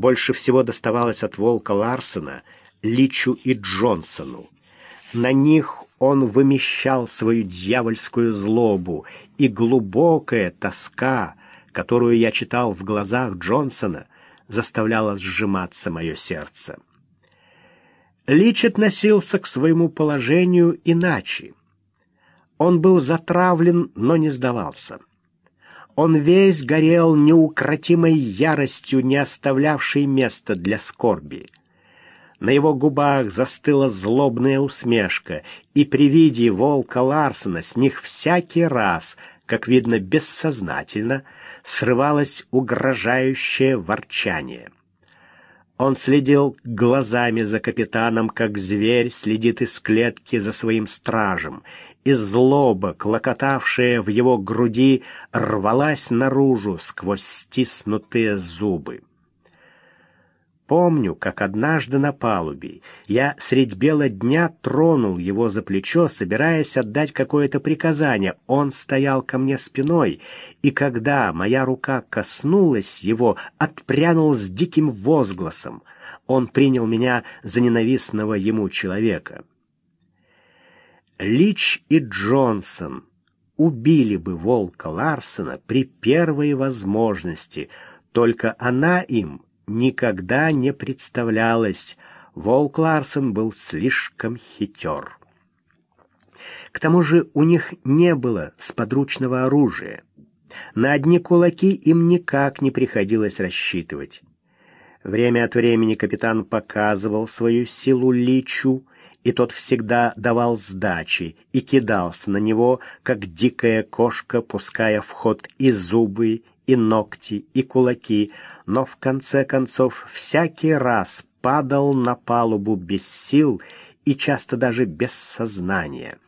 больше всего доставалось от волка Ларсена, Личу и Джонсону. На них он вымещал свою дьявольскую злобу, и глубокая тоска, которую я читал в глазах Джонсона, заставляла сжиматься мое сердце. Лич относился к своему положению иначе. Он был затравлен, но не сдавался. Он весь горел неукротимой яростью, не оставлявшей места для скорби. На его губах застыла злобная усмешка, и при виде волка Ларсена с них всякий раз, как видно бессознательно, срывалось угрожающее ворчание. Он следил глазами за капитаном, как зверь следит из клетки за своим стражем, и злоба, клокотавшая в его груди, рвалась наружу сквозь стиснутые зубы. Помню, как однажды на палубе я средь бела дня тронул его за плечо, собираясь отдать какое-то приказание. Он стоял ко мне спиной, и когда моя рука коснулась его, отпрянул с диким возгласом. Он принял меня за ненавистного ему человека. Лич и Джонсон убили бы волка Ларсена при первой возможности, только она им никогда не представлялось. Волк Ларсен был слишком хитер. К тому же у них не было сподручного оружия. На одни кулаки им никак не приходилось рассчитывать. Время от времени капитан показывал свою силу Личу, и тот всегда давал сдачи и кидался на него, как дикая кошка, пуская в ход и зубы, и ногти, и кулаки, но в конце концов всякий раз падал на палубу без сил и часто даже без сознания.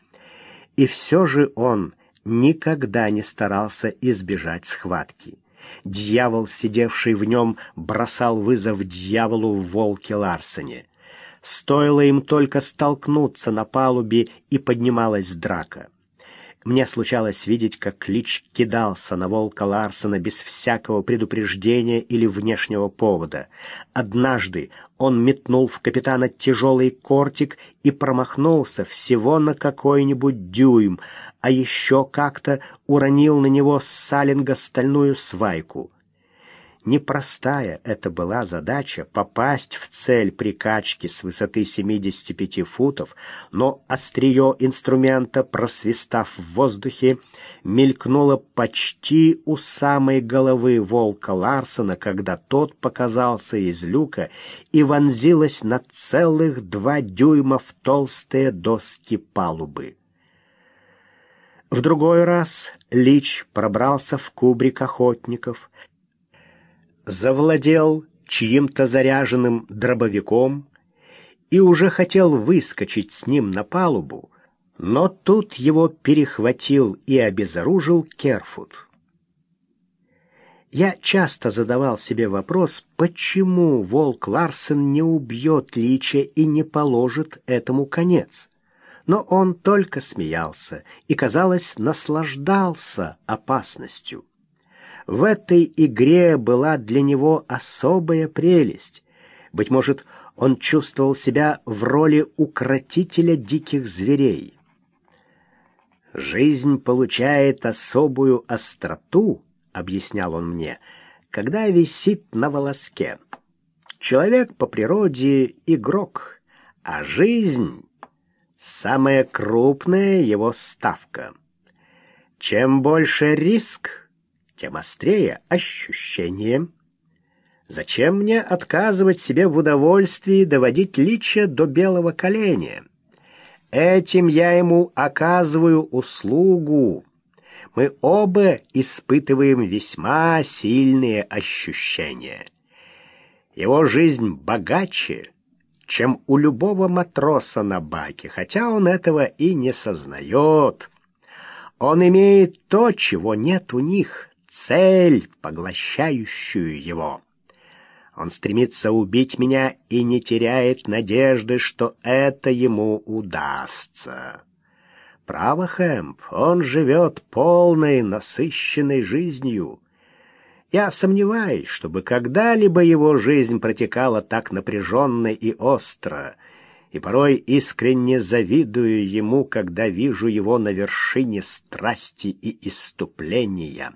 И все же он никогда не старался избежать схватки. Дьявол, сидевший в нем, бросал вызов дьяволу в волке Ларсене. Стоило им только столкнуться на палубе, и поднималась драка. Мне случалось видеть, как Клич кидался на волка Ларсена без всякого предупреждения или внешнего повода. Однажды он метнул в капитана тяжелый кортик и промахнулся всего на какой-нибудь дюйм, а еще как-то уронил на него с салинга стальную свайку. Непростая это была задача попасть в цель прикачки с высоты 75 футов, но острие инструмента, просвистав в воздухе, мелькнуло почти у самой головы волка Ларсона, когда тот показался из люка и вонзилось на целых два дюйма в толстые доски палубы. В другой раз Лич пробрался в кубрик охотников — завладел чьим-то заряженным дробовиком и уже хотел выскочить с ним на палубу, но тут его перехватил и обезоружил Керфут. Я часто задавал себе вопрос, почему Волк Ларсен не убьет Лича и не положит этому конец. Но он только смеялся и, казалось, наслаждался опасностью. В этой игре была для него особая прелесть. Быть может, он чувствовал себя в роли укротителя диких зверей. «Жизнь получает особую остроту», — объяснял он мне, — «когда висит на волоске. Человек по природе — игрок, а жизнь — самая крупная его ставка. Чем больше риск, тем острее ощущение. Зачем мне отказывать себе в удовольствии доводить лича до белого коленя? Этим я ему оказываю услугу. Мы оба испытываем весьма сильные ощущения. Его жизнь богаче, чем у любого матроса на баке, хотя он этого и не сознает. Он имеет то, чего нет у них — цель, поглощающую его. Он стремится убить меня и не теряет надежды, что это ему удастся. Право, Хэмп, он живет полной, насыщенной жизнью. Я сомневаюсь, чтобы когда-либо его жизнь протекала так напряженно и остро, и порой искренне завидую ему, когда вижу его на вершине страсти и иступления.